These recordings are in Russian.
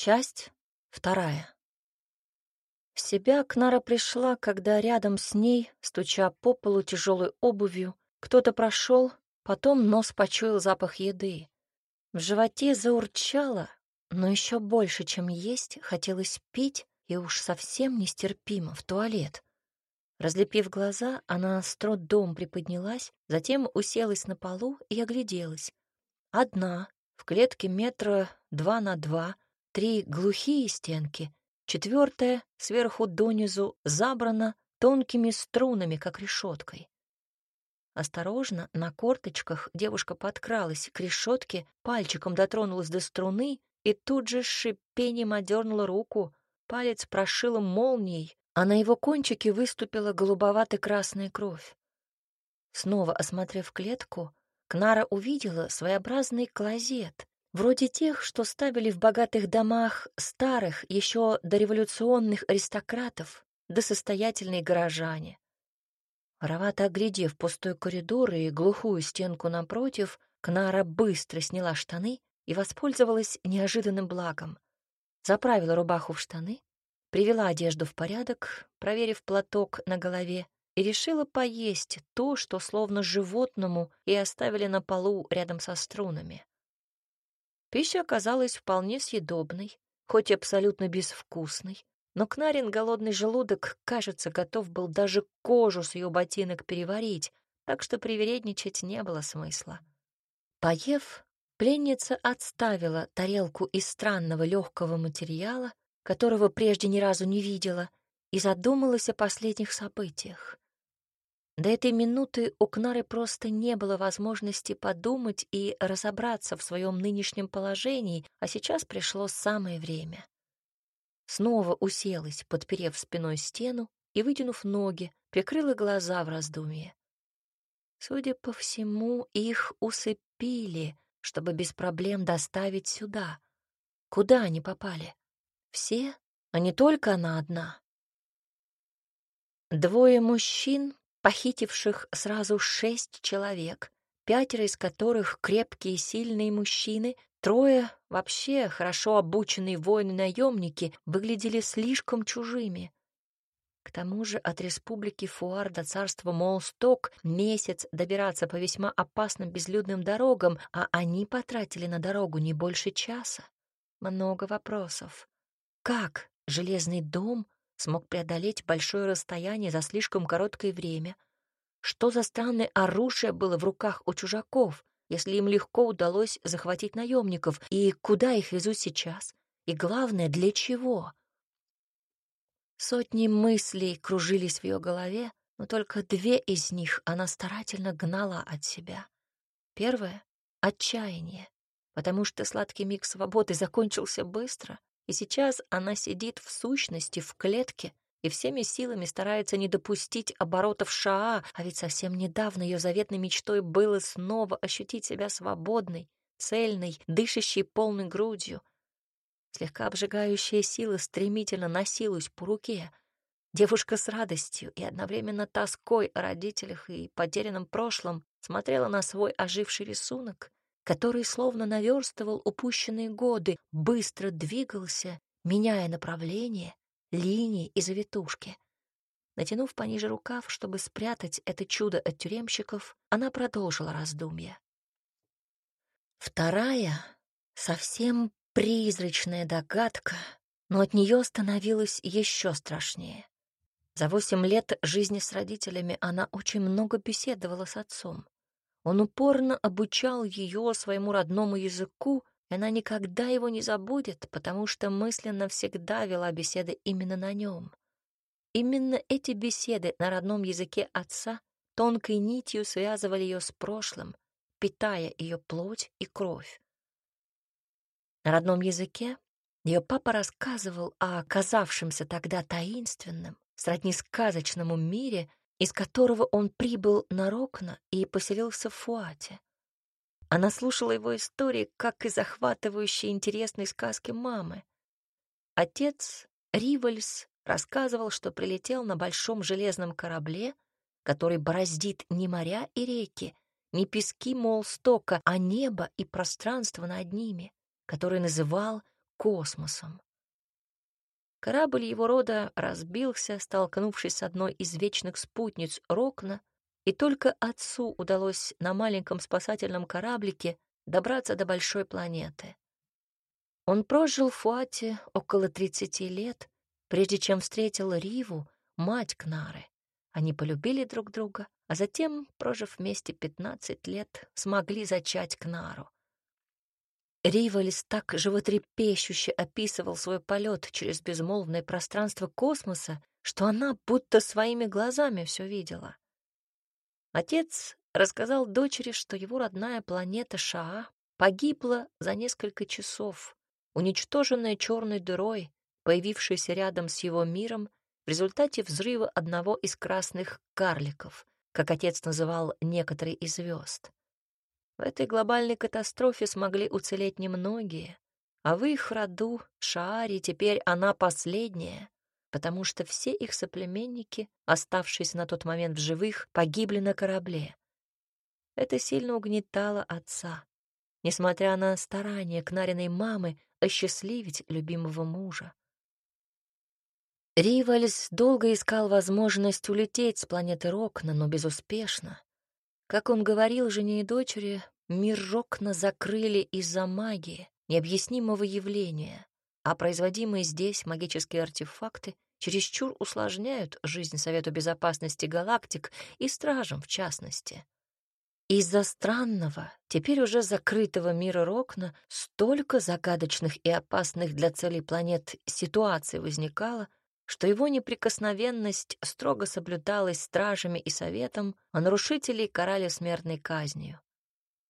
Часть вторая. В себя Кнара пришла, когда рядом с ней, стуча по полу тяжелой обувью, кто-то прошел, потом нос почуял запах еды. В животе заурчало, но еще больше, чем есть, хотелось пить, и уж совсем нестерпимо в туалет. Разлепив глаза, она с трудом приподнялась, затем уселась на полу и огляделась. Одна, в клетке метра два на два, три глухие стенки, четвертая сверху донизу забрана тонкими струнами, как решеткой. Осторожно, на корточках девушка подкралась к решетке, пальчиком дотронулась до струны и тут же с шипением одернула руку. Палец прошила молнией, а на его кончике выступила голубовато-красная кровь. Снова осмотрев клетку, Кнара увидела своеобразный клозет, вроде тех, что ставили в богатых домах старых, еще дореволюционных аристократов, да состоятельные горожане. Воровато оглядев пустой коридор и глухую стенку напротив, Кнара быстро сняла штаны и воспользовалась неожиданным благом. Заправила рубаху в штаны, привела одежду в порядок, проверив платок на голове, и решила поесть то, что словно животному и оставили на полу рядом со струнами. Пища оказалась вполне съедобной, хоть и абсолютно безвкусной, но Кнарин голодный желудок, кажется, готов был даже кожу с ее ботинок переварить, так что привередничать не было смысла. Поев, пленница отставила тарелку из странного легкого материала, которого прежде ни разу не видела, и задумалась о последних событиях. До этой минуты у Кнары просто не было возможности подумать и разобраться в своем нынешнем положении, а сейчас пришло самое время. Снова уселась, подперев спиной стену и, вытянув ноги, прикрыла глаза в раздумье. Судя по всему, их усыпили, чтобы без проблем доставить сюда. Куда они попали? Все, а не только она одна. Двое мужчин похитивших сразу шесть человек, пятеро из которых крепкие сильные мужчины, трое вообще хорошо обученные воины-наемники выглядели слишком чужими. К тому же от республики Фуар до царства Молсток месяц добираться по весьма опасным безлюдным дорогам, а они потратили на дорогу не больше часа. Много вопросов. Как железный дом смог преодолеть большое расстояние за слишком короткое время. Что за странное оружие было в руках у чужаков, если им легко удалось захватить наемников, и куда их везут сейчас? И главное, для чего? Сотни мыслей кружились в ее голове, но только две из них она старательно гнала от себя. Первое — отчаяние, потому что сладкий миг свободы закончился быстро, и сейчас она сидит в сущности в клетке и всеми силами старается не допустить оборотов Шаа, а ведь совсем недавно ее заветной мечтой было снова ощутить себя свободной, цельной, дышащей полной грудью. Слегка обжигающая сила стремительно носилась по руке. Девушка с радостью и одновременно тоской о родителях и потерянном прошлом смотрела на свой оживший рисунок который словно наверстывал упущенные годы, быстро двигался, меняя направление, линии и завитушки. Натянув пониже рукав, чтобы спрятать это чудо от тюремщиков, она продолжила раздумья. Вторая, совсем призрачная догадка, но от нее становилось еще страшнее. За восемь лет жизни с родителями она очень много беседовала с отцом. Он упорно обучал ее своему родному языку, и она никогда его не забудет, потому что мысленно всегда вела беседы именно на нем. Именно эти беседы на родном языке отца тонкой нитью связывали ее с прошлым, питая ее плоть и кровь. На родном языке ее папа рассказывал о оказавшемся тогда таинственном, сродни сказочному мире, из которого он прибыл на Рокна и поселился в Фуате. Она слушала его истории, как и захватывающие интересные сказки мамы. Отец Ривальс рассказывал, что прилетел на большом железном корабле, который бороздит не моря и реки, не пески Молстока, а небо и пространство над ними, который называл космосом. Корабль его рода разбился, столкнувшись с одной из вечных спутниц Рокна, и только отцу удалось на маленьком спасательном кораблике добраться до большой планеты. Он прожил в Фуате около 30 лет, прежде чем встретил Риву, мать Кнары. Они полюбили друг друга, а затем, прожив вместе 15 лет, смогли зачать Кнару. Ривалис так животрепещуще описывал свой полет через безмолвное пространство космоса, что она будто своими глазами все видела. Отец рассказал дочери, что его родная планета Шаа погибла за несколько часов, уничтоженная черной дырой, появившейся рядом с его миром в результате взрыва одного из красных карликов, как отец называл некоторые из звезд. В этой глобальной катастрофе смогли уцелеть немногие, а в их роду, Шааре, теперь она последняя, потому что все их соплеменники, оставшиеся на тот момент в живых, погибли на корабле. Это сильно угнетало отца, несмотря на старания Кнариной мамы осчастливить любимого мужа. Ривальс долго искал возможность улететь с планеты Рокна, но безуспешно. Как он говорил жене и дочери, мир Рокна закрыли из-за магии, необъяснимого явления, а производимые здесь магические артефакты чересчур усложняют жизнь Совету Безопасности Галактик и Стражам в частности. Из-за странного, теперь уже закрытого мира Рокна столько загадочных и опасных для целей планет ситуаций возникало, что его неприкосновенность строго соблюдалась стражами и советом, а нарушителей карали смертной казнью.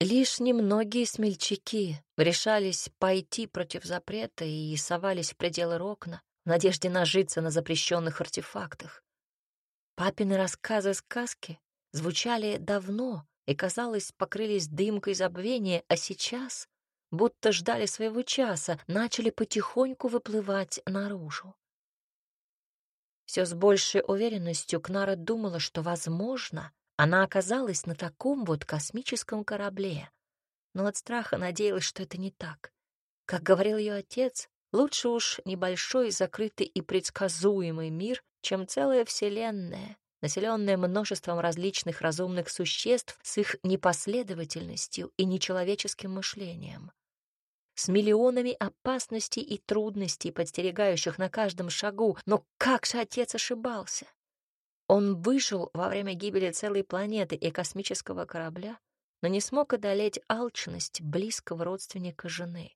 Лишь немногие смельчаки решались пойти против запрета и совались в пределы Рокна в надежде нажиться на запрещенных артефактах. Папины рассказы-сказки звучали давно и, казалось, покрылись дымкой забвения, а сейчас, будто ждали своего часа, начали потихоньку выплывать наружу. Все с большей уверенностью Кнара думала, что, возможно, она оказалась на таком вот космическом корабле. Но от страха надеялась, что это не так. Как говорил ее отец, лучше уж небольшой, закрытый и предсказуемый мир, чем целая вселенная, населенная множеством различных разумных существ с их непоследовательностью и нечеловеческим мышлением с миллионами опасностей и трудностей, подстерегающих на каждом шагу. Но как же отец ошибался? Он выжил во время гибели целой планеты и космического корабля, но не смог одолеть алчность близкого родственника жены.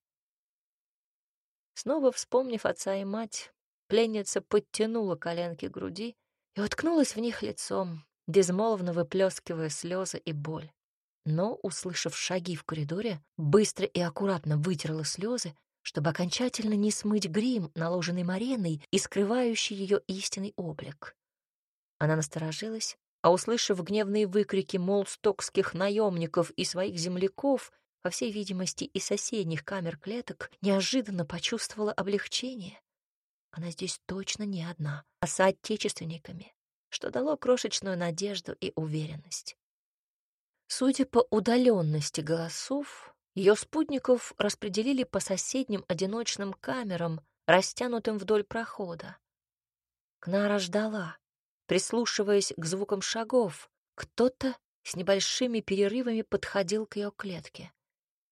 Снова вспомнив отца и мать, пленница подтянула коленки к груди и уткнулась в них лицом, безмолвно выплескивая слезы и боль но, услышав шаги в коридоре, быстро и аккуратно вытерла слезы, чтобы окончательно не смыть грим, наложенный Мареной и скрывающий ее истинный облик. Она насторожилась, а, услышав гневные выкрики молстокских наемников и своих земляков, по всей видимости, из соседних камер клеток, неожиданно почувствовала облегчение. Она здесь точно не одна, а соотечественниками, что дало крошечную надежду и уверенность. Судя по удаленности голосов, ее спутников распределили по соседним одиночным камерам, растянутым вдоль прохода. Кнара ждала, прислушиваясь к звукам шагов. Кто-то с небольшими перерывами подходил к ее клетке.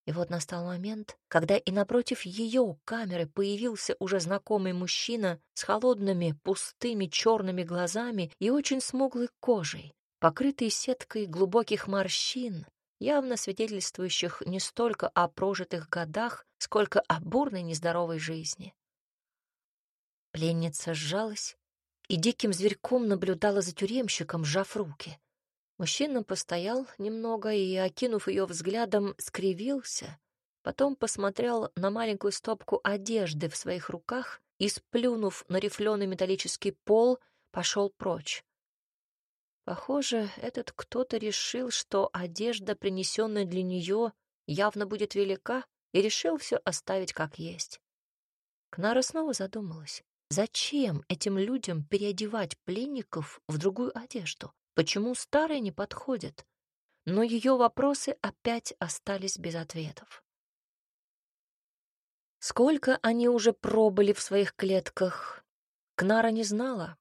И вот настал момент, когда и напротив ее камеры появился уже знакомый мужчина с холодными, пустыми черными глазами и очень смуглой кожей покрытый сеткой глубоких морщин, явно свидетельствующих не столько о прожитых годах, сколько о бурной нездоровой жизни. Пленница сжалась и диким зверьком наблюдала за тюремщиком, сжав руки. Мужчина постоял немного и, окинув ее взглядом, скривился, потом посмотрел на маленькую стопку одежды в своих руках и, сплюнув на рифленый металлический пол, пошел прочь. Похоже, этот кто-то решил, что одежда, принесенная для нее, явно будет велика, и решил все оставить как есть. Кнара снова задумалась. Зачем этим людям переодевать пленников в другую одежду? Почему старая не подходит? Но ее вопросы опять остались без ответов. Сколько они уже пробыли в своих клетках, Кнара не знала.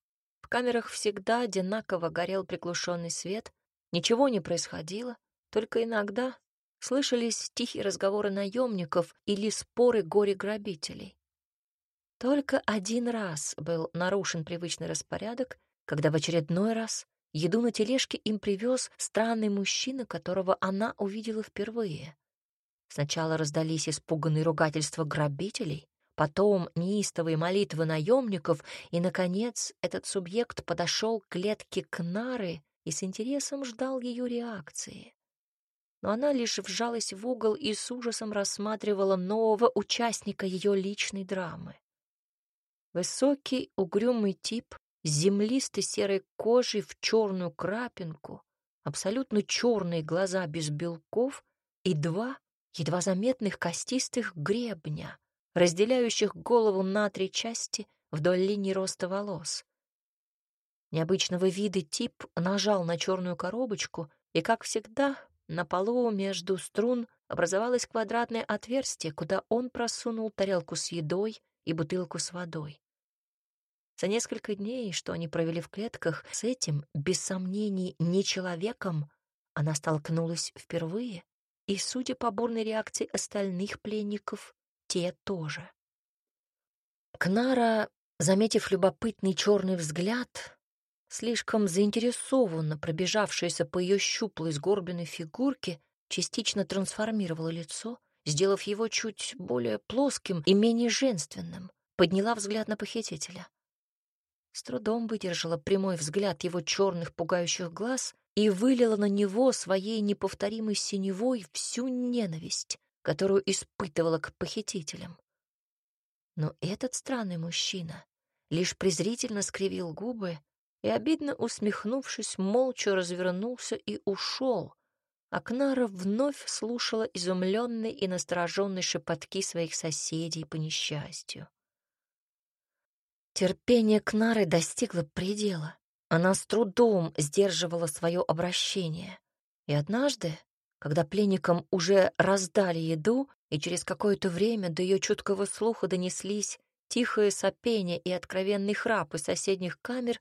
Камерах всегда одинаково горел приглушенный свет, ничего не происходило, только иногда слышались тихие разговоры наемников или споры горе-грабителей. Только один раз был нарушен привычный распорядок, когда в очередной раз еду на тележке им привез странный мужчина, которого она увидела впервые. Сначала раздались испуганные ругательства грабителей, потом неистовые молитвы наемников, и, наконец, этот субъект подошел к клетке Кнары и с интересом ждал ее реакции. Но она лишь вжалась в угол и с ужасом рассматривала нового участника ее личной драмы. Высокий, угрюмый тип с землистой серой кожей в черную крапинку, абсолютно черные глаза без белков и два едва заметных костистых гребня, разделяющих голову на три части вдоль линии роста волос. Необычного вида тип нажал на черную коробочку, и, как всегда, на полу между струн образовалось квадратное отверстие, куда он просунул тарелку с едой и бутылку с водой. За несколько дней, что они провели в клетках, с этим, без сомнений, не человеком, она столкнулась впервые, и, судя по бурной реакции остальных пленников, те тоже. Кнара, заметив любопытный черный взгляд, слишком заинтересованно пробежавшаяся по ее щуплой сгорбленной фигурке, частично трансформировала лицо, сделав его чуть более плоским и менее женственным, подняла взгляд на похитителя. С трудом выдержала прямой взгляд его черных пугающих глаз и вылила на него своей неповторимой синевой всю ненависть, которую испытывала к похитителям. Но этот странный мужчина лишь презрительно скривил губы и, обидно усмехнувшись, молча развернулся и ушел, а Кнара вновь слушала изумленные и настороженные шепотки своих соседей по несчастью. Терпение Кнары достигло предела. Она с трудом сдерживала свое обращение. И однажды, когда пленникам уже раздали еду, и через какое-то время до ее чуткого слуха донеслись тихое сопение и откровенный храп из соседних камер,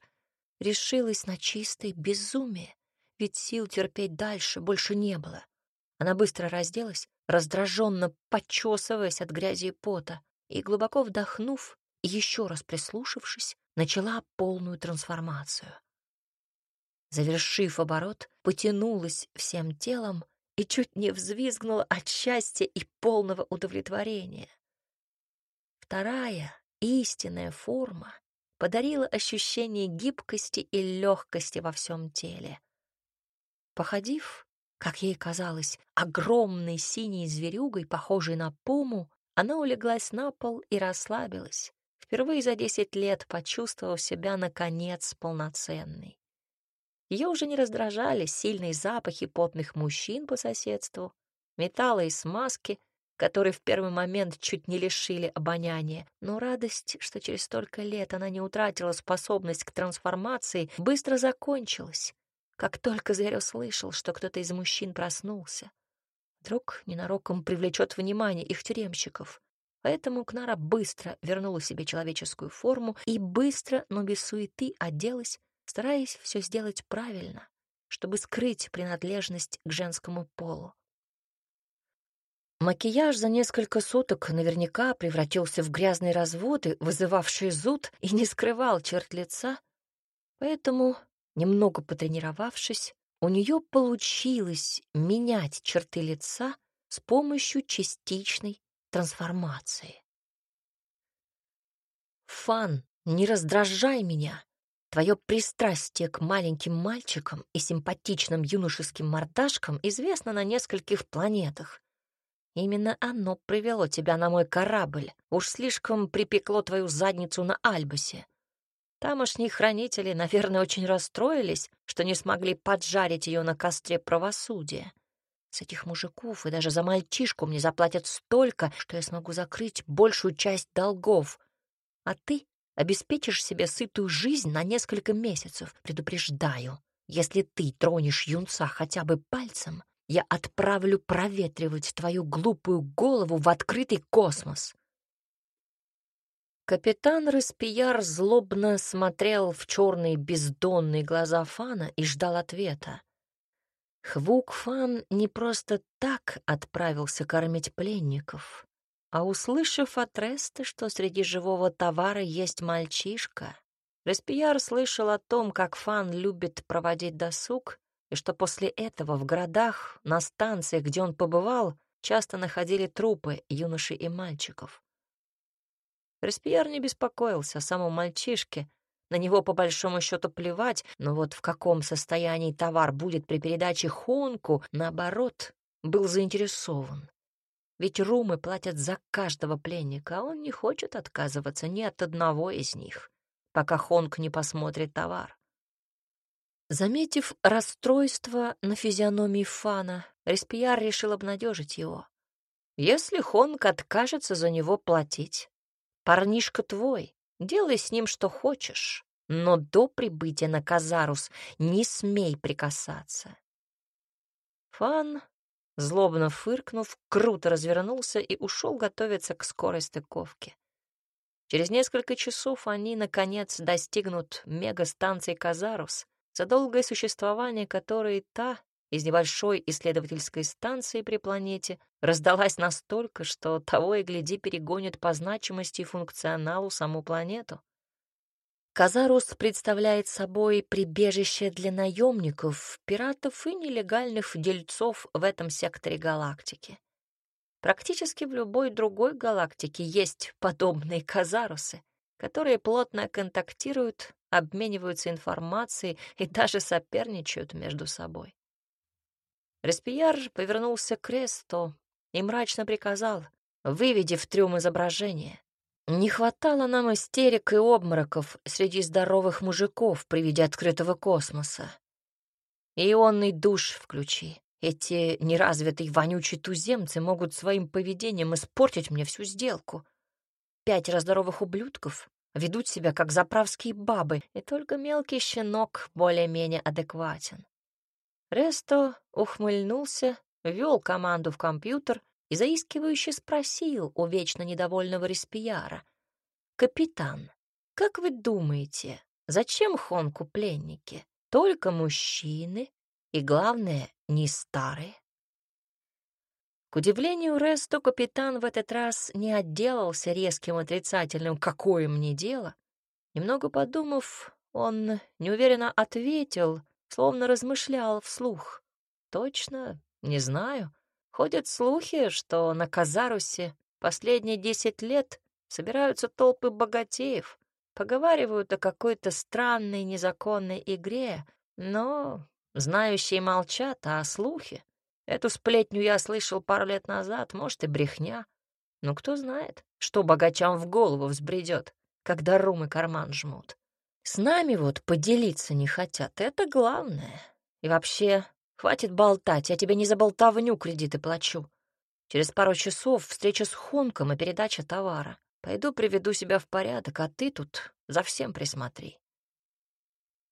решилась на чистое безумие, ведь сил терпеть дальше больше не было. Она быстро разделась, раздраженно почесываясь от грязи и пота, и, глубоко вдохнув, еще раз прислушавшись, начала полную трансформацию. Завершив оборот, потянулась всем телом и чуть не взвизгнула от счастья и полного удовлетворения. Вторая, истинная форма подарила ощущение гибкости и легкости во всем теле. Походив, как ей казалось, огромной синей зверюгой, похожей на пуму, она улеглась на пол и расслабилась, впервые за десять лет почувствовав себя, наконец, полноценной. Ее уже не раздражали сильные запахи потных мужчин по соседству, металла и смазки, которые в первый момент чуть не лишили обоняния, но радость, что через столько лет она не утратила способность к трансформации, быстро закончилась, как только зверь услышал, что кто-то из мужчин проснулся. Вдруг ненароком привлечет внимание их тюремщиков. Поэтому Кнара быстро вернула себе человеческую форму и быстро, но без суеты оделась, стараясь все сделать правильно, чтобы скрыть принадлежность к женскому полу. Макияж за несколько суток наверняка превратился в грязные разводы, вызывавшие зуд, и не скрывал черт лица, поэтому, немного потренировавшись, у нее получилось менять черты лица с помощью частичной трансформации. Фан, не раздражай меня. Твое пристрастие к маленьким мальчикам и симпатичным юношеским мордашкам известно на нескольких планетах. Именно оно привело тебя на мой корабль. Уж слишком припекло твою задницу на Альбасе. Тамошние хранители, наверное, очень расстроились, что не смогли поджарить ее на костре правосудия. С этих мужиков и даже за мальчишку мне заплатят столько, что я смогу закрыть большую часть долгов. А ты обеспечишь себе сытую жизнь на несколько месяцев, предупреждаю. Если ты тронешь юнца хотя бы пальцем, я отправлю проветривать твою глупую голову в открытый космос. Капитан Распияр злобно смотрел в черные бездонные глаза Фана и ждал ответа. Хвук Фан не просто так отправился кормить пленников, а услышав от Реста, что среди живого товара есть мальчишка, Распияр слышал о том, как Фан любит проводить досуг, и что после этого в городах, на станциях, где он побывал, часто находили трупы юношей и мальчиков. Респияр не беспокоился о самом мальчишке. На него по большому счету плевать, но вот в каком состоянии товар будет при передаче Хонку, наоборот, был заинтересован. Ведь румы платят за каждого пленника, а он не хочет отказываться ни от одного из них, пока Хонг не посмотрит товар. Заметив расстройство на физиономии Фана, Респияр решил обнадежить его. Если Хонг откажется за него платить, Парнишка твой, делай с ним что хочешь, но до прибытия на Казарус не смей прикасаться. Фан, злобно фыркнув, круто развернулся и ушел готовиться к скорой стыковке. Через несколько часов они, наконец, достигнут мегастанции Казарус, за долгое существование которой та из небольшой исследовательской станции при планете раздалась настолько, что того и гляди перегонит по значимости и функционалу саму планету. Казарус представляет собой прибежище для наемников, пиратов и нелегальных дельцов в этом секторе галактики. Практически в любой другой галактике есть подобные казарусы, которые плотно контактируют, обмениваются информацией и даже соперничают между собой. Респияр повернулся к кресту и мрачно приказал, выведи в трюм изображение. Не хватало нам истерик и обмороков среди здоровых мужиков при виде открытого космоса. Ионный душ включи. Эти неразвитые вонючие туземцы могут своим поведением испортить мне всю сделку. Пять здоровых ублюдков ведут себя как заправские бабы, и только мелкий щенок более-менее адекватен. Ресто ухмыльнулся, ввел команду в компьютер и заискивающе спросил у вечно недовольного Респияра. «Капитан, как вы думаете, зачем Хонку пленники? Только мужчины и, главное, не старые?» К удивлению Ресто, капитан в этот раз не отделался резким отрицательным «какое мне дело?». Немного подумав, он неуверенно ответил, словно размышлял вслух. Точно, не знаю. Ходят слухи, что на Казарусе последние десять лет собираются толпы богатеев, поговаривают о какой-то странной незаконной игре, но знающие молчат, а слухи? Эту сплетню я слышал пару лет назад, может, и брехня. Но кто знает, что богачам в голову взбредет, когда румы карман жмут. С нами вот поделиться не хотят, это главное. И вообще, хватит болтать, я тебе не за болтовню кредиты плачу. Через пару часов встреча с Хонком и передача товара. Пойду приведу себя в порядок, а ты тут за всем присмотри.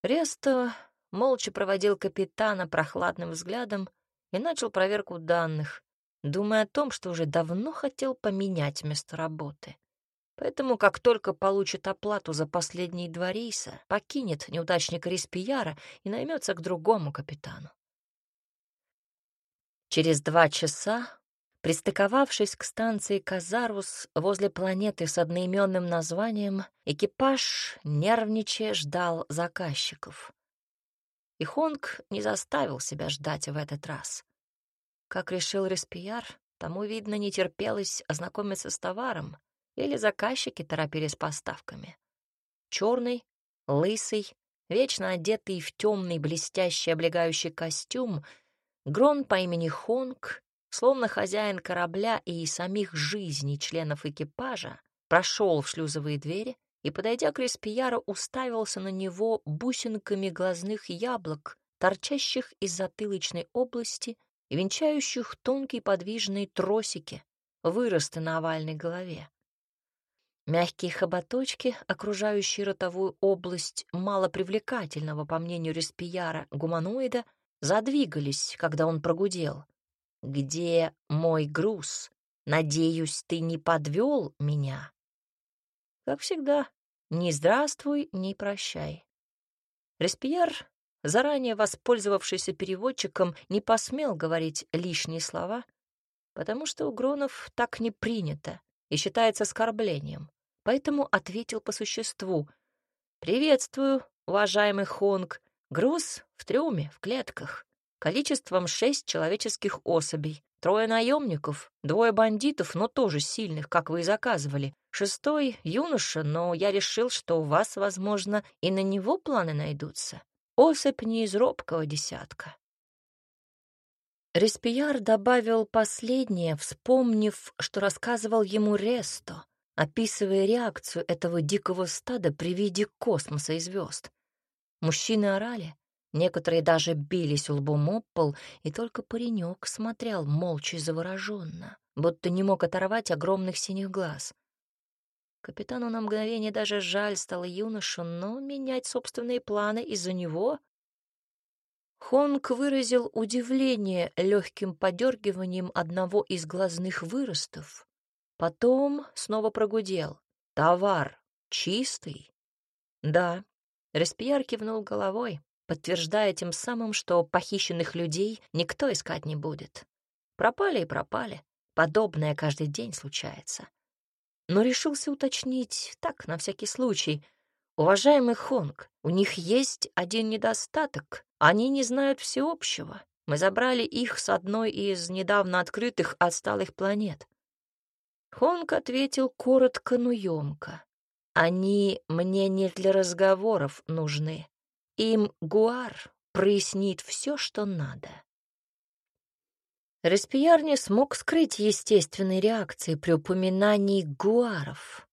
Ресто молча проводил капитана прохладным взглядом и начал проверку данных, думая о том, что уже давно хотел поменять место работы. Поэтому, как только получит оплату за последние два рейса, покинет неудачника Респияра и наймется к другому капитану. Через два часа, пристыковавшись к станции Казарус возле планеты с одноименным названием, экипаж, нервничая, ждал заказчиков. И Хонг не заставил себя ждать в этот раз. Как решил Респияр, тому, видно, не терпелось ознакомиться с товаром, или заказчики торопились поставками. Черный, лысый, вечно одетый в темный блестящий облегающий костюм, Грон по имени Хонг, словно хозяин корабля и самих жизней членов экипажа, прошел в шлюзовые двери и, подойдя к Респияру, уставился на него бусинками глазных яблок, торчащих из затылочной области и венчающих тонкие подвижные тросики, выросты на овальной голове. Мягкие хоботочки, окружающие ротовую область малопривлекательного, по мнению Респияра, гуманоида, задвигались, когда он прогудел. «Где мой груз? Надеюсь, ты не подвел меня?» Как всегда, ни здравствуй, ни прощай. Респияр, заранее воспользовавшийся переводчиком, не посмел говорить лишние слова, потому что у Гронов так не принято и считается оскорблением, поэтому ответил по существу. «Приветствую, уважаемый Хонг. Груз в трюме, в клетках. Количеством шесть человеческих особей. Трое наемников, двое бандитов, но тоже сильных, как вы и заказывали. Шестой — юноша, но я решил, что у вас, возможно, и на него планы найдутся. Особь не из робкого десятка. Респияр добавил последнее, вспомнив, что рассказывал ему Ресто, описывая реакцию этого дикого стада при виде космоса и звезд. Мужчины орали, некоторые даже бились лбом об пол, и только паренек смотрел молча и завороженно, будто не мог оторвать огромных синих глаз — Капитану на мгновение даже жаль стало юношу, но менять собственные планы из-за него... Хонг выразил удивление легким подергиванием одного из глазных выростов. Потом снова прогудел. «Товар чистый?» «Да». Респияр кивнул головой, подтверждая тем самым, что похищенных людей никто искать не будет. Пропали и пропали. Подобное каждый день случается но решился уточнить так, на всякий случай. «Уважаемый Хонг, у них есть один недостаток. Они не знают всеобщего. Мы забрали их с одной из недавно открытых отсталых планет». Хонг ответил коротко, но ёмко. «Они мне не для разговоров нужны. Им Гуар прояснит все, что надо». Респияр не смог скрыть естественной реакции при упоминании гуаров.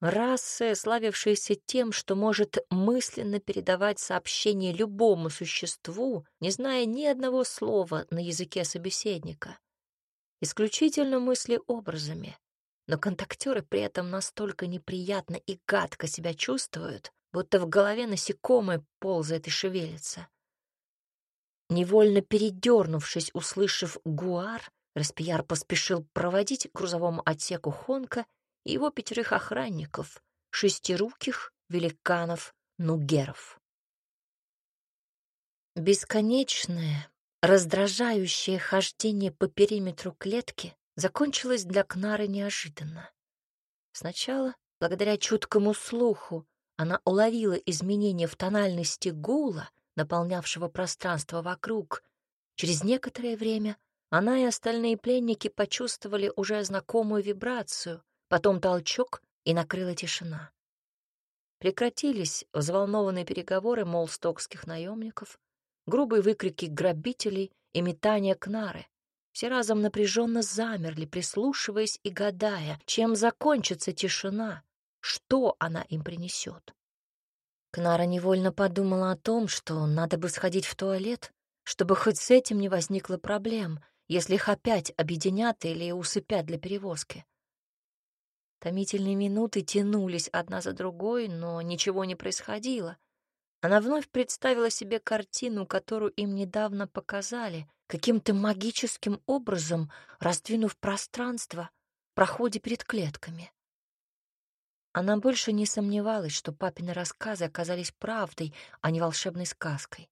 Расы, славившиеся тем, что может мысленно передавать сообщение любому существу, не зная ни одного слова на языке собеседника. Исключительно мысли образами. Но контактеры при этом настолько неприятно и гадко себя чувствуют, будто в голове насекомое ползает и шевелится. Невольно передернувшись, услышав гуар, Распияр поспешил проводить к грузовому отсеку Хонка и его пятерых охранников, шестируких великанов Нугеров. Бесконечное, раздражающее хождение по периметру клетки закончилось для Кнары неожиданно. Сначала, благодаря чуткому слуху, она уловила изменения в тональности гула — наполнявшего пространство вокруг. Через некоторое время она и остальные пленники почувствовали уже знакомую вибрацию, потом толчок и накрыла тишина. Прекратились взволнованные переговоры молстокских наемников, грубые выкрики грабителей и метания кнары. Все разом напряженно замерли, прислушиваясь и гадая, чем закончится тишина, что она им принесет. Кнара невольно подумала о том, что надо бы сходить в туалет, чтобы хоть с этим не возникло проблем, если их опять объединят или усыпят для перевозки. Томительные минуты тянулись одна за другой, но ничего не происходило. Она вновь представила себе картину, которую им недавно показали, каким-то магическим образом раздвинув пространство в проходе перед клетками. Она больше не сомневалась, что папины рассказы оказались правдой, а не волшебной сказкой.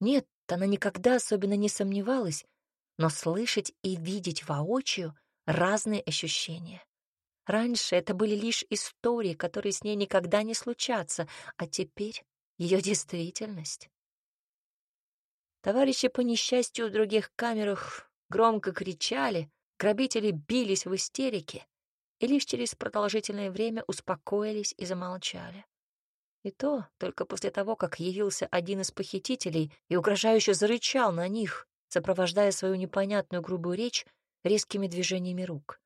Нет, она никогда особенно не сомневалась, но слышать и видеть воочию — разные ощущения. Раньше это были лишь истории, которые с ней никогда не случатся, а теперь ее действительность. Товарищи по несчастью в других камерах громко кричали, грабители бились в истерике, и лишь через продолжительное время успокоились и замолчали. И то только после того, как явился один из похитителей и угрожающе зарычал на них, сопровождая свою непонятную грубую речь резкими движениями рук.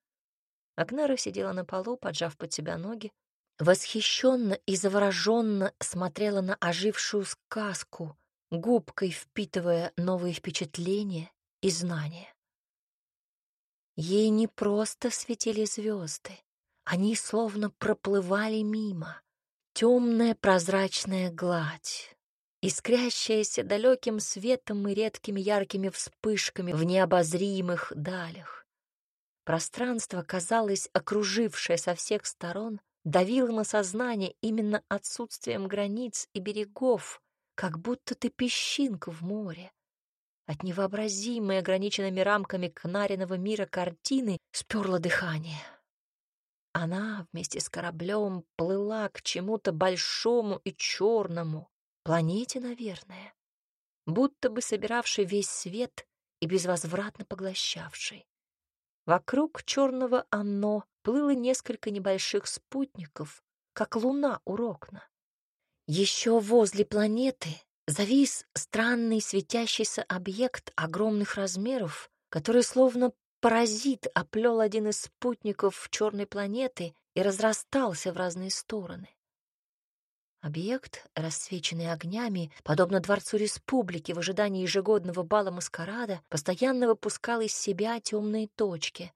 Агнара сидела на полу, поджав под себя ноги, восхищенно и завороженно смотрела на ожившую сказку, губкой впитывая новые впечатления и знания. Ей не просто светили звезды, они словно проплывали мимо. Темная прозрачная гладь, искрящаяся далеким светом и редкими яркими вспышками в необозримых далях. Пространство, казалось, окружившее со всех сторон, давила на сознание именно отсутствием границ и берегов, как будто ты песчинка в море. От невообразимой ограниченными рамками кнариного мира картины сперло дыхание. Она вместе с кораблем плыла к чему-то большому и черному, планете, наверное, будто бы собиравшей весь свет и безвозвратно поглощавшей. Вокруг черного оно плыло несколько небольших спутников, как луна у Рокна. Еще возле планеты завис странный светящийся объект огромных размеров, который словно паразит оплел один из спутников черной планеты и разрастался в разные стороны. Объект, рассвеченный огнями, подобно Дворцу Республики в ожидании ежегодного бала маскарада, постоянно выпускал из себя темные точки.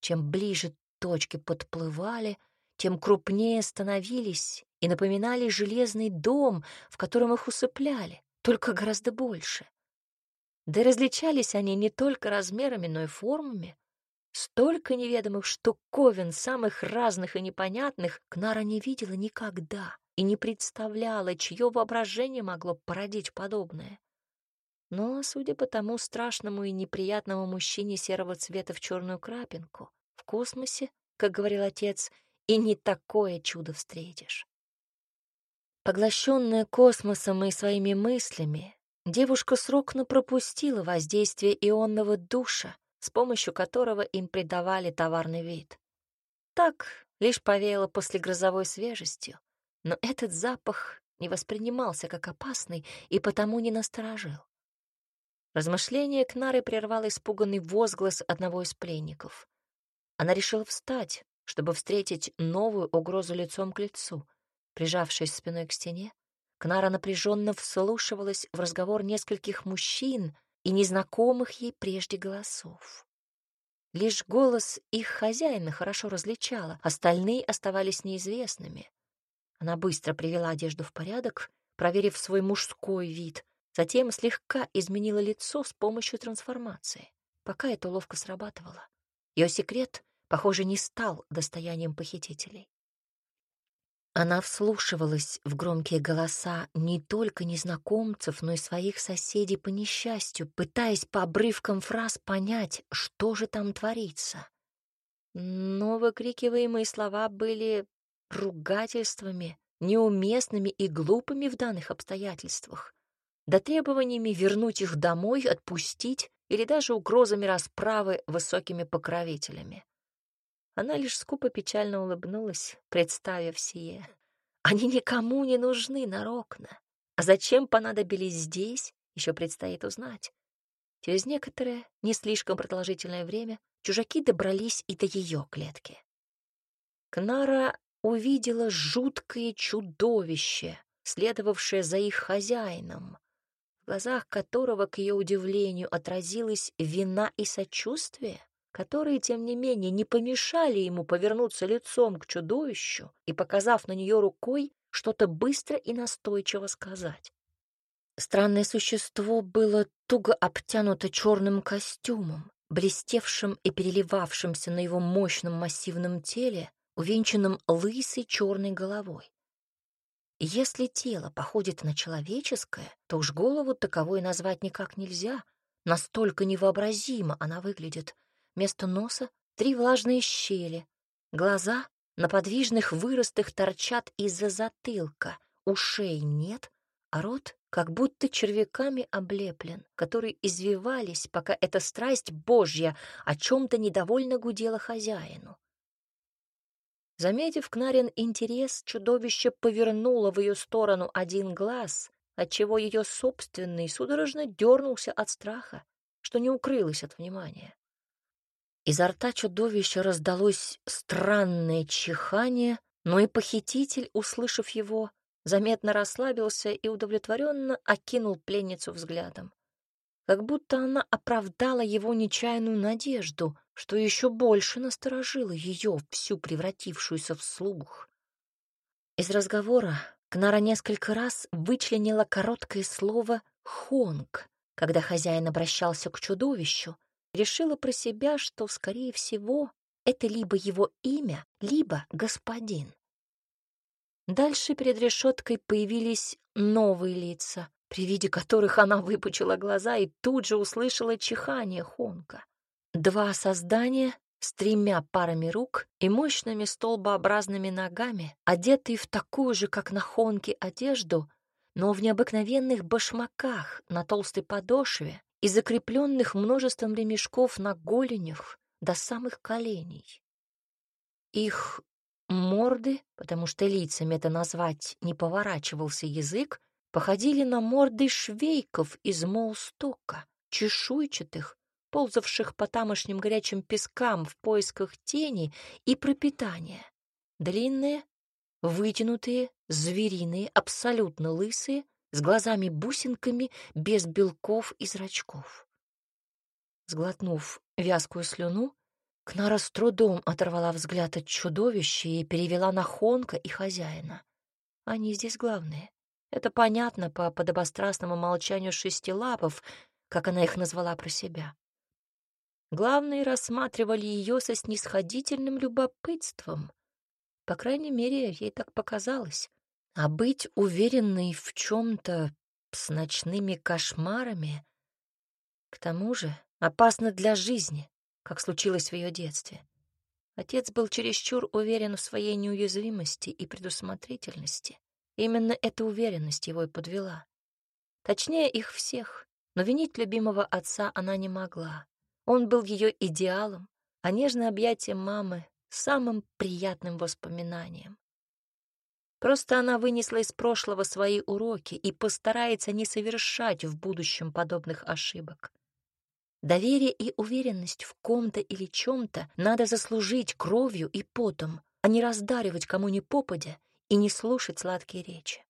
Чем ближе точки подплывали, тем крупнее становились и напоминали железный дом, в котором их усыпляли, только гораздо больше. Да различались они не только размерами, но и формами. Столько неведомых штуковин, самых разных и непонятных, Кнара не видела никогда и не представляла, чье воображение могло породить подобное. Но, судя по тому страшному и неприятному мужчине серого цвета в черную крапинку, в космосе, как говорил отец, и не такое чудо встретишь. Поглощенная космосом и своими мыслями, девушка срокно пропустила воздействие ионного душа, с помощью которого им придавали товарный вид. Так лишь повеяло после грозовой свежестью, но этот запах не воспринимался как опасный и потому не насторожил. Размышление Кнары прервал испуганный возглас одного из пленников. Она решила встать, чтобы встретить новую угрозу лицом к лицу. Прижавшись спиной к стене, Кнара напряженно вслушивалась в разговор нескольких мужчин и незнакомых ей прежде голосов. Лишь голос их хозяина хорошо различала, остальные оставались неизвестными. Она быстро привела одежду в порядок, проверив свой мужской вид, затем слегка изменила лицо с помощью трансформации. Пока это ловко срабатывало. Ее секрет, похоже, не стал достоянием похитителей. Она вслушивалась в громкие голоса не только незнакомцев, но и своих соседей по несчастью, пытаясь по обрывкам фраз понять, что же там творится. Но выкрикиваемые слова были ругательствами, неуместными и глупыми в данных обстоятельствах, до требованиями вернуть их домой, отпустить или даже угрозами расправы высокими покровителями. Она лишь скупо печально улыбнулась, представив сие. Они никому не нужны, Нарокна. А зачем понадобились здесь, еще предстоит узнать. Через некоторое, не слишком продолжительное время, чужаки добрались и до ее клетки. Кнара увидела жуткое чудовище, следовавшее за их хозяином, в глазах которого, к ее удивлению, отразилась вина и сочувствие, которые, тем не менее, не помешали ему повернуться лицом к чудовищу и, показав на нее рукой, что-то быстро и настойчиво сказать. Странное существо было туго обтянуто черным костюмом, блестевшим и переливавшимся на его мощном массивном теле, увенчанным лысой черной головой. Если тело походит на человеческое, то уж голову таковой назвать никак нельзя, настолько невообразимо она выглядит. Вместо носа три влажные щели, глаза на подвижных выростах торчат из-за затылка, ушей нет, а рот как будто червяками облеплен, которые извивались, пока эта страсть Божья о чем-то недовольно гудела хозяину. Заметив Кнарин интерес, чудовище повернуло в ее сторону один глаз, отчего ее собственный судорожно дернулся от страха, что не укрылось от внимания. Изо рта чудовища раздалось странное чихание, но и похититель, услышав его, заметно расслабился и удовлетворенно окинул пленницу взглядом как будто она оправдала его нечаянную надежду, что еще больше насторожило ее, всю превратившуюся в слух. Из разговора Кнара несколько раз вычленила короткое слово «хонг», когда хозяин обращался к чудовищу, решила про себя, что, скорее всего, это либо его имя, либо господин. Дальше перед решеткой появились новые лица, при виде которых она выпучила глаза и тут же услышала чихание Хонка. Два создания с тремя парами рук и мощными столбообразными ногами, одетые в такую же, как на Хонке, одежду, но в необыкновенных башмаках на толстой подошве и закрепленных множеством ремешков на голенях до самых коленей. Их морды, потому что лицами это назвать не поворачивался язык, походили на морды швейков из молстока, чешуйчатых, ползавших по тамошним горячим пескам в поисках тени и пропитания. Длинные, вытянутые, звериные, абсолютно лысые, с глазами-бусинками, без белков и зрачков. Сглотнув вязкую слюну, Кнара с трудом оторвала взгляд от чудовища и перевела на Хонка и хозяина. Они здесь главные. Это понятно по подобострастному молчанию шестилапов, как она их назвала про себя. Главные рассматривали ее со снисходительным любопытством. По крайней мере, ей так показалось. А быть уверенной в чем-то с ночными кошмарами, к тому же, опасно для жизни, как случилось в ее детстве. Отец был чересчур уверен в своей неуязвимости и предусмотрительности. Именно эта уверенность его и подвела. Точнее, их всех, но винить любимого отца она не могла. Он был ее идеалом, а нежное объятие мамы — самым приятным воспоминанием. Просто она вынесла из прошлого свои уроки и постарается не совершать в будущем подобных ошибок. Доверие и уверенность в ком-то или чем-то надо заслужить кровью и потом, а не раздаривать кому ни попадя и не слушать сладкие речи.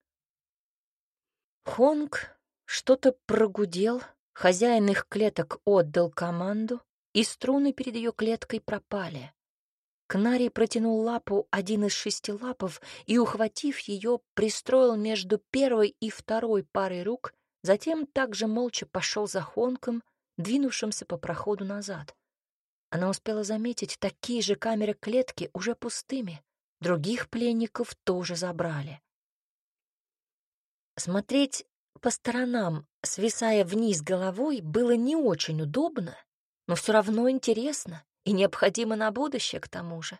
Хонг что-то прогудел, хозяин их клеток отдал команду, и струны перед ее клеткой пропали. Кнари протянул лапу один из шести лапов и, ухватив ее, пристроил между первой и второй парой рук, затем также молча пошел за Хонком, двинувшимся по проходу назад. Она успела заметить такие же камеры клетки уже пустыми. Других пленников тоже забрали. Смотреть по сторонам, свисая вниз головой, было не очень удобно, но все равно интересно и необходимо на будущее к тому же.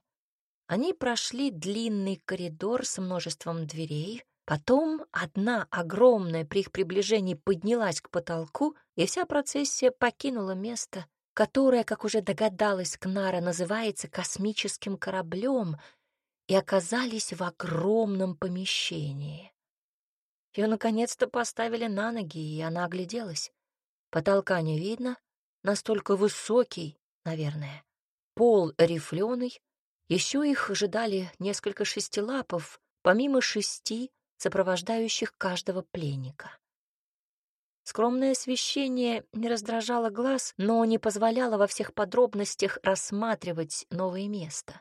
Они прошли длинный коридор с множеством дверей, потом одна огромная при их приближении поднялась к потолку, и вся процессия покинула место, которое, как уже догадалась Кнара, называется космическим кораблем, и оказались в огромном помещении. Ее наконец-то поставили на ноги, и она огляделась. Потолка не видно, настолько высокий, наверное пол рифленый, еще их ожидали несколько шестилапов, помимо шести, сопровождающих каждого пленника. Скромное освещение не раздражало глаз, но не позволяло во всех подробностях рассматривать новое место.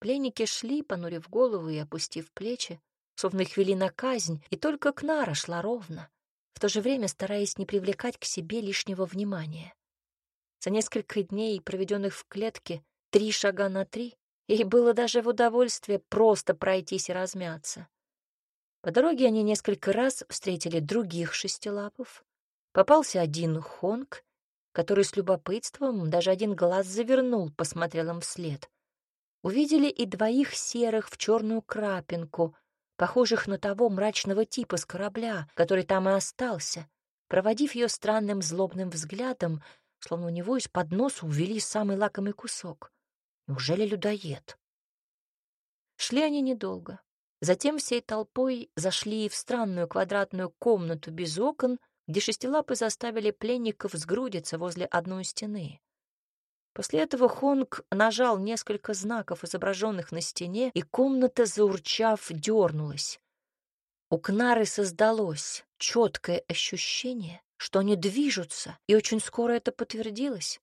Пленники шли, понурив голову и опустив плечи, словно их вели на казнь, и только Кнара шла ровно, в то же время стараясь не привлекать к себе лишнего внимания. За несколько дней, проведенных в клетке, три шага на три, ей было даже в удовольствие просто пройтись и размяться. По дороге они несколько раз встретили других шестилапов. Попался один хонг, который с любопытством даже один глаз завернул, посмотрел им вслед. Увидели и двоих серых в черную крапинку, похожих на того мрачного типа с корабля, который там и остался. Проводив ее странным злобным взглядом, словно у него из-под носа увели самый лакомый кусок. Неужели людоед? Шли они недолго. Затем всей толпой зашли в странную квадратную комнату без окон, где шестилапы заставили пленников сгрудиться возле одной стены. После этого Хонг нажал несколько знаков, изображенных на стене, и комната, заурчав, дернулась. У Кнары создалось четкое ощущение, что они движутся, и очень скоро это подтвердилось.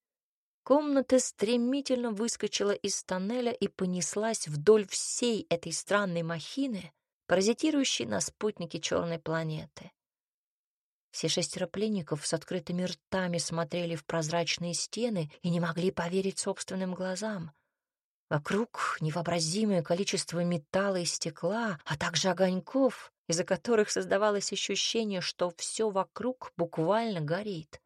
Комната стремительно выскочила из тоннеля и понеслась вдоль всей этой странной махины, паразитирующей на спутнике черной планеты. Все шестеро пленников с открытыми ртами смотрели в прозрачные стены и не могли поверить собственным глазам. Вокруг невообразимое количество металла и стекла, а также огоньков, из-за которых создавалось ощущение, что все вокруг буквально горит.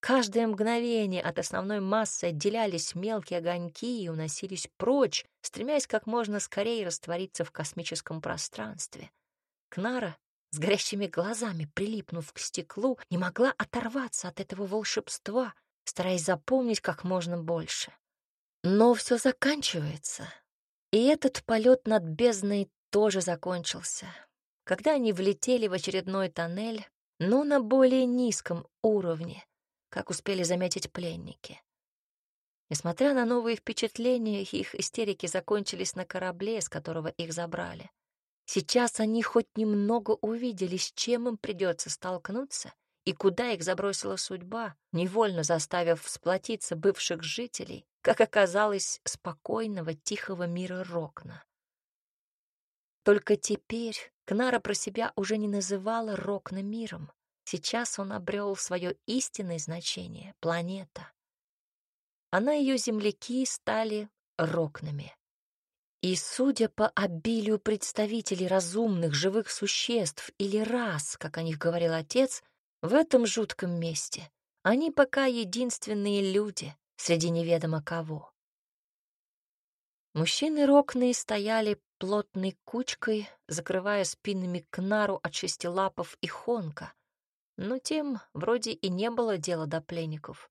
Каждое мгновение от основной массы отделялись мелкие огоньки и уносились прочь, стремясь как можно скорее раствориться в космическом пространстве. Кнара, с горящими глазами прилипнув к стеклу, не могла оторваться от этого волшебства, стараясь запомнить как можно больше. Но все заканчивается, и этот полет над бездной тоже закончился. Когда они влетели в очередной тоннель, но на более низком уровне, как успели заметить пленники. Несмотря на новые впечатления, их истерики закончились на корабле, с которого их забрали. Сейчас они хоть немного увидели, с чем им придется столкнуться и куда их забросила судьба, невольно заставив всплотиться бывших жителей, как оказалось, спокойного, тихого мира Рокна. Только теперь Кнара про себя уже не называла Рокна миром. Сейчас он обрел свое истинное значение — планета. Она и ее земляки стали Рокнами. И, судя по обилию представителей разумных живых существ или рас, как о них говорил отец, в этом жутком месте они пока единственные люди среди неведомо кого. Мужчины Рокны стояли плотной кучкой, закрывая спинами Кнару от шестилапов и Хонка, но тем вроде и не было дела до пленников.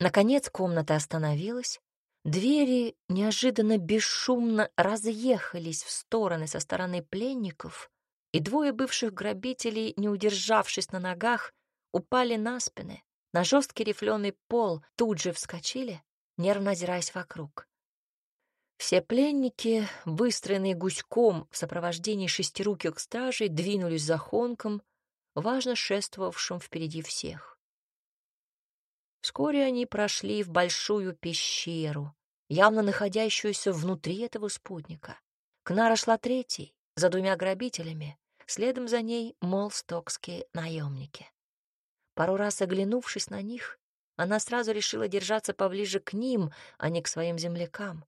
Наконец комната остановилась, двери неожиданно бесшумно разъехались в стороны со стороны пленников, и двое бывших грабителей, не удержавшись на ногах, упали на спины, на жесткий рифленый пол, тут же вскочили, нервно озираясь вокруг. Все пленники, выстроенные гуськом в сопровождении шестируких стражей, двинулись за Хонком, важно шествовавшим впереди всех. Вскоре они прошли в большую пещеру, явно находящуюся внутри этого спутника. Кнара шла третьей, за двумя грабителями, следом за ней молстокские наемники. Пару раз оглянувшись на них, она сразу решила держаться поближе к ним, а не к своим землякам.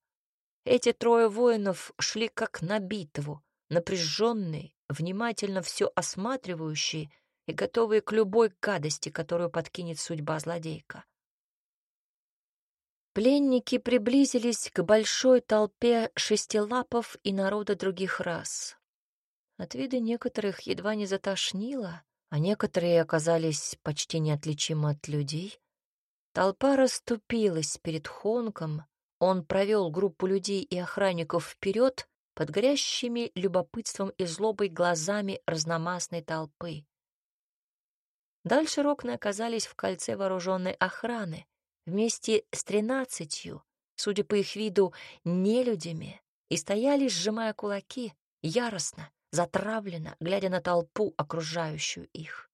Эти трое воинов шли как на битву, напряженные, внимательно все осматривающие и готовые к любой гадости, которую подкинет судьба злодейка. Пленники приблизились к большой толпе шестилапов и народа других рас. От вида некоторых едва не затошнило, а некоторые оказались почти неотличимы от людей. Толпа расступилась перед Хонком, он провел группу людей и охранников вперед под горящими любопытством и злобой глазами разномастной толпы. Дальше Рокны оказались в кольце вооруженной охраны вместе с тринадцатью, судя по их виду, нелюдями, и стояли, сжимая кулаки, яростно, затравленно, глядя на толпу, окружающую их.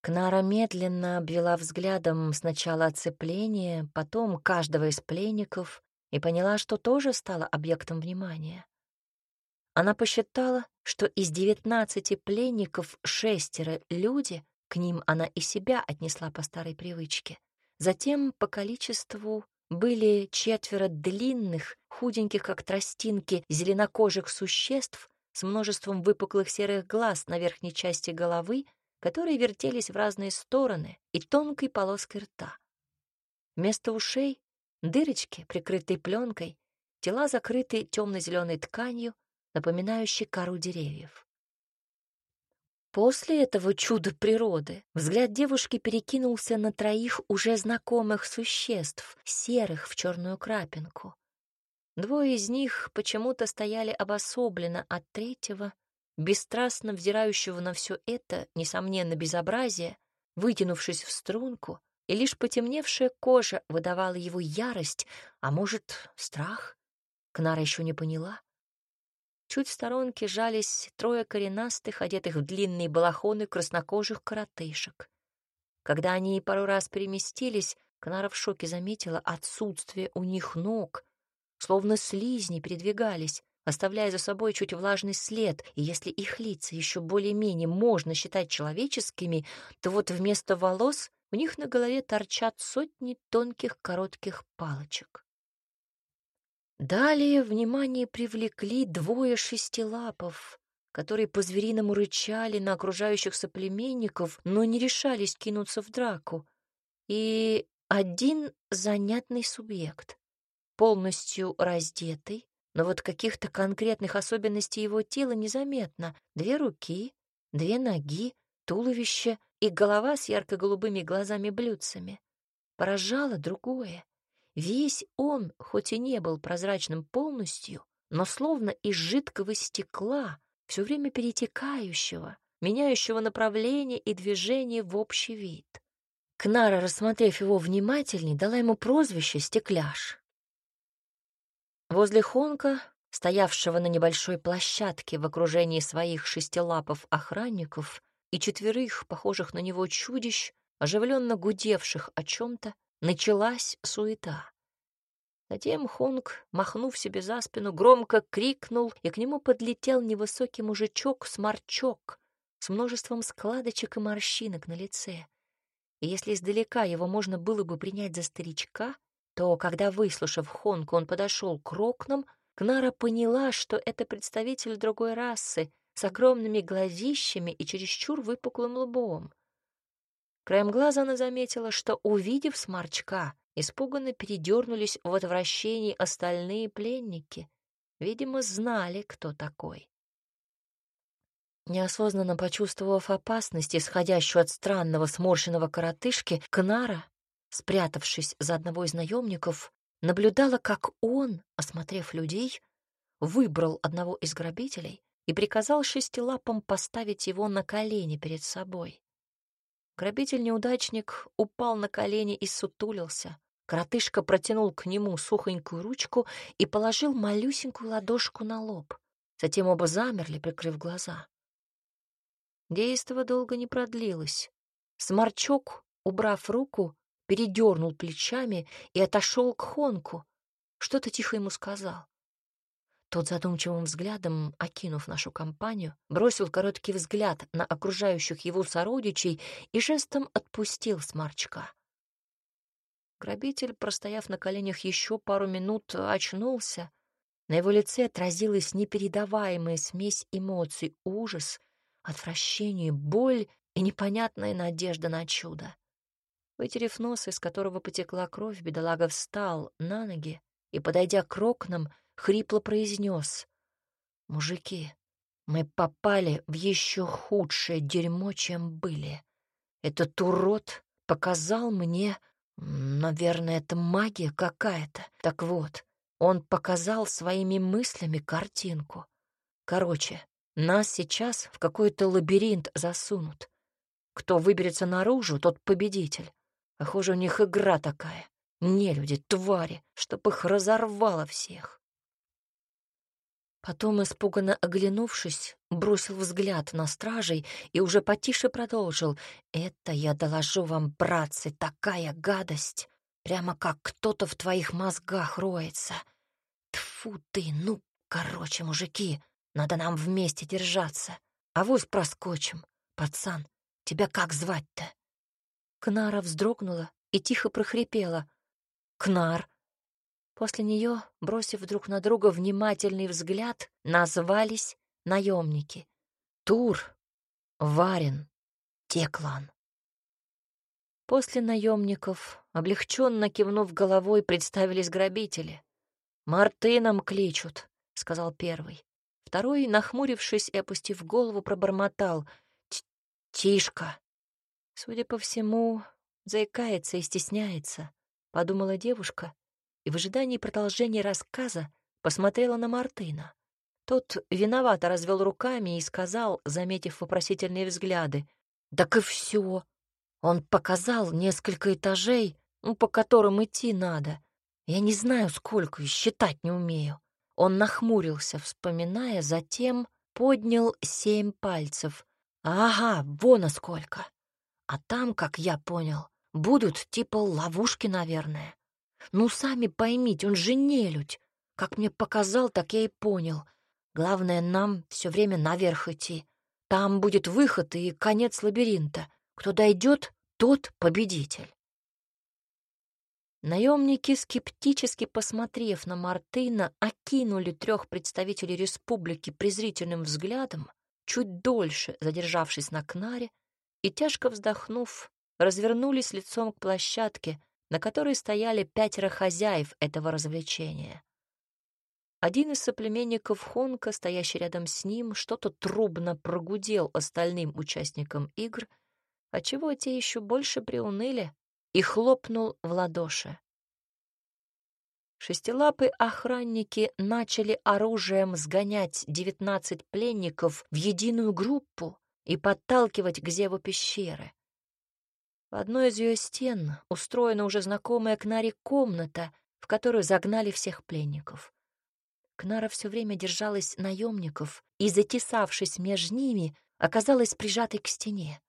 Кнара медленно обвела взглядом сначала оцепление, потом каждого из пленников и поняла, что тоже стала объектом внимания. Она посчитала, что из девятнадцати пленников шестеро люди, к ним она и себя отнесла по старой привычке. Затем по количеству были четверо длинных, худеньких, как тростинки, зеленокожих существ с множеством выпуклых серых глаз на верхней части головы которые вертелись в разные стороны и тонкой полоской рта. Вместо ушей — дырочки, прикрытые пленкой, тела закрыты темно-зеленой тканью, напоминающей кору деревьев. После этого чуда природы взгляд девушки перекинулся на троих уже знакомых существ, серых в черную крапинку. Двое из них почему-то стояли обособленно от третьего, бесстрастно взирающего на все это, несомненно, безобразие, вытянувшись в струнку, и лишь потемневшая кожа выдавала его ярость, а может, страх? Кнара еще не поняла. Чуть в сторонке жались трое коренастых, одетых в длинные балахоны краснокожих коротышек. Когда они пару раз переместились, Кнара в шоке заметила отсутствие у них ног, словно слизни передвигались, оставляя за собой чуть влажный след, и если их лица еще более-менее можно считать человеческими, то вот вместо волос у них на голове торчат сотни тонких коротких палочек. Далее внимание привлекли двое шестилапов, которые по-звериному рычали на окружающих соплеменников, но не решались кинуться в драку. И один занятный субъект, полностью раздетый, но вот каких-то конкретных особенностей его тела незаметно. Две руки, две ноги, туловище и голова с ярко-голубыми глазами-блюдцами. Поражало другое. Весь он, хоть и не был прозрачным полностью, но словно из жидкого стекла, все время перетекающего, меняющего направление и движение в общий вид. Кнара, рассмотрев его внимательней, дала ему прозвище «Стекляш». Возле Хонка, стоявшего на небольшой площадке в окружении своих шестилапов охранников и четверых, похожих на него чудищ, оживленно гудевших о чем-то, началась суета. Затем Хонг, махнув себе за спину, громко крикнул, и к нему подлетел невысокий мужичок-сморчок с множеством складочек и морщинок на лице. И если издалека его можно было бы принять за старичка, то, когда, выслушав Хонг, он подошел к окнам, Кнара поняла, что это представитель другой расы с огромными глазищами и чересчур выпуклым лбом. Краем глаза она заметила, что, увидев сморчка, испуганно передернулись в отвращении остальные пленники. Видимо, знали, кто такой. Неосознанно почувствовав опасность, исходящую от странного сморщенного коротышки, Кнара, спрятавшись за одного из наемников, наблюдала, как он, осмотрев людей, выбрал одного из грабителей и приказал шестилапам поставить его на колени перед собой. Грабитель-неудачник упал на колени и сутулился. Коротышка протянул к нему сухонькую ручку и положил малюсенькую ладошку на лоб. Затем оба замерли, прикрыв глаза. Действо долго не продлилось. Сморчок, убрав руку, передернул плечами и отошел к Хонку. Что-то тихо ему сказал. Тот задумчивым взглядом, окинув нашу компанию, бросил короткий взгляд на окружающих его сородичей и жестом отпустил смарчка. Грабитель, простояв на коленях еще пару минут, очнулся. На его лице отразилась непередаваемая смесь эмоций, ужас, отвращение, боль и непонятная надежда на чудо. Вытерев нос, из которого потекла кровь, бедолага встал на ноги и, подойдя к окнам, хрипло произнес. «Мужики, мы попали в еще худшее дерьмо, чем были. Этот урод показал мне... Наверное, это магия какая-то. Так вот, он показал своими мыслями картинку. Короче, нас сейчас в какой-то лабиринт засунут. Кто выберется наружу, тот победитель. Похоже, у них игра такая. Не люди, твари, чтоб их разорвало всех. Потом, испуганно оглянувшись, бросил взгляд на стражей и уже потише продолжил. «Это, я доложу вам, братцы, такая гадость! Прямо как кто-то в твоих мозгах роется! Тфу ты, ну, короче, мужики, надо нам вместе держаться. А вось проскочим. Пацан, тебя как звать-то?» Кнара вздрогнула и тихо прохрипела. «Кнар, После нее, бросив друг на друга внимательный взгляд, назвались наемники. Тур, Варин, Теклан. После наемников, облегченно кивнув головой, представились грабители. «Мартыном кличут», — сказал первый. Второй, нахмурившись и опустив голову, пробормотал. «Тишка». Судя по всему, заикается и стесняется, — подумала девушка и в ожидании продолжения рассказа посмотрела на Мартына. Тот виновато развел руками и сказал, заметив вопросительные взгляды, «Так и все. Он показал несколько этажей, ну, по которым идти надо. Я не знаю, сколько, и считать не умею». Он нахмурился, вспоминая, затем поднял семь пальцев. «Ага, вон а сколько! А там, как я понял, будут типа ловушки, наверное. Ну, сами поймите, он же нелюдь. Как мне показал, так я и понял. Главное, нам все время наверх идти. Там будет выход и конец лабиринта. Кто дойдет, тот победитель. Наемники, скептически посмотрев на Мартына, окинули трех представителей республики презрительным взглядом, чуть дольше задержавшись на Кнаре, и, тяжко вздохнув, развернулись лицом к площадке, на которой стояли пятеро хозяев этого развлечения. Один из соплеменников Хонка, стоящий рядом с ним, что-то трубно прогудел остальным участникам игр, отчего те еще больше приуныли, и хлопнул в ладоши. Шестилапые охранники начали оружием сгонять девятнадцать пленников в единую группу и подталкивать к зеву пещеры. В одной из ее стен устроена уже знакомая Кнаре комната, в которую загнали всех пленников. Кнара все время держалась наемников и, затесавшись между ними, оказалась прижатой к стене.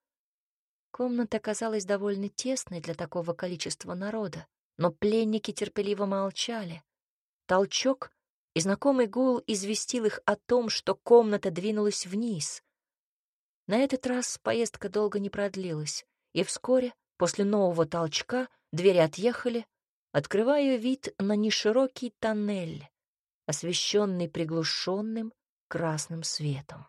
Комната казалась довольно тесной для такого количества народа, но пленники терпеливо молчали. Толчок и знакомый гул известил их о том, что комната двинулась вниз. На этот раз поездка долго не продлилась, и вскоре, после нового толчка, двери отъехали, открывая вид на неширокий тоннель, освещенный приглушенным красным светом.